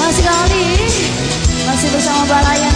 Masih kali, masih bersama Barayan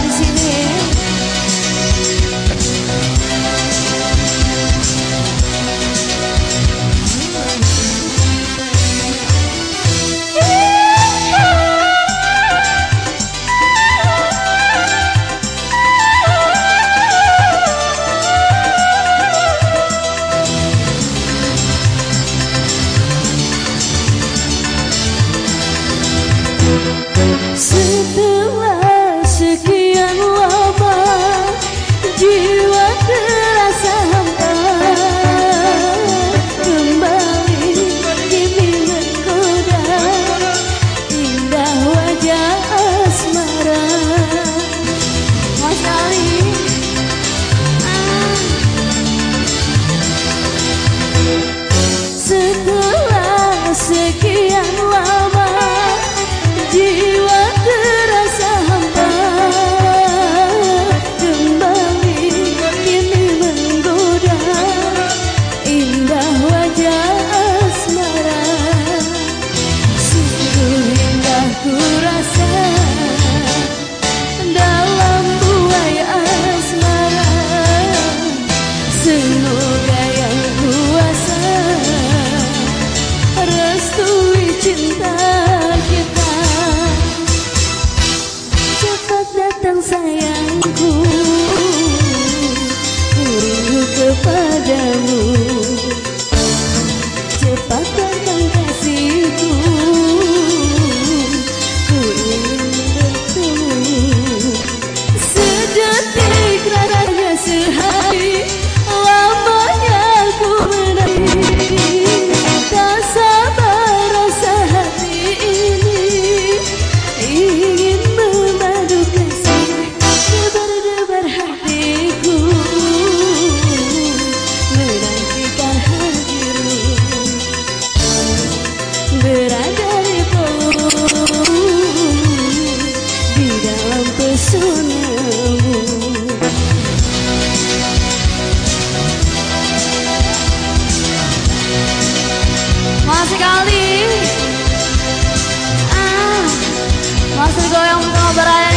soy un hombre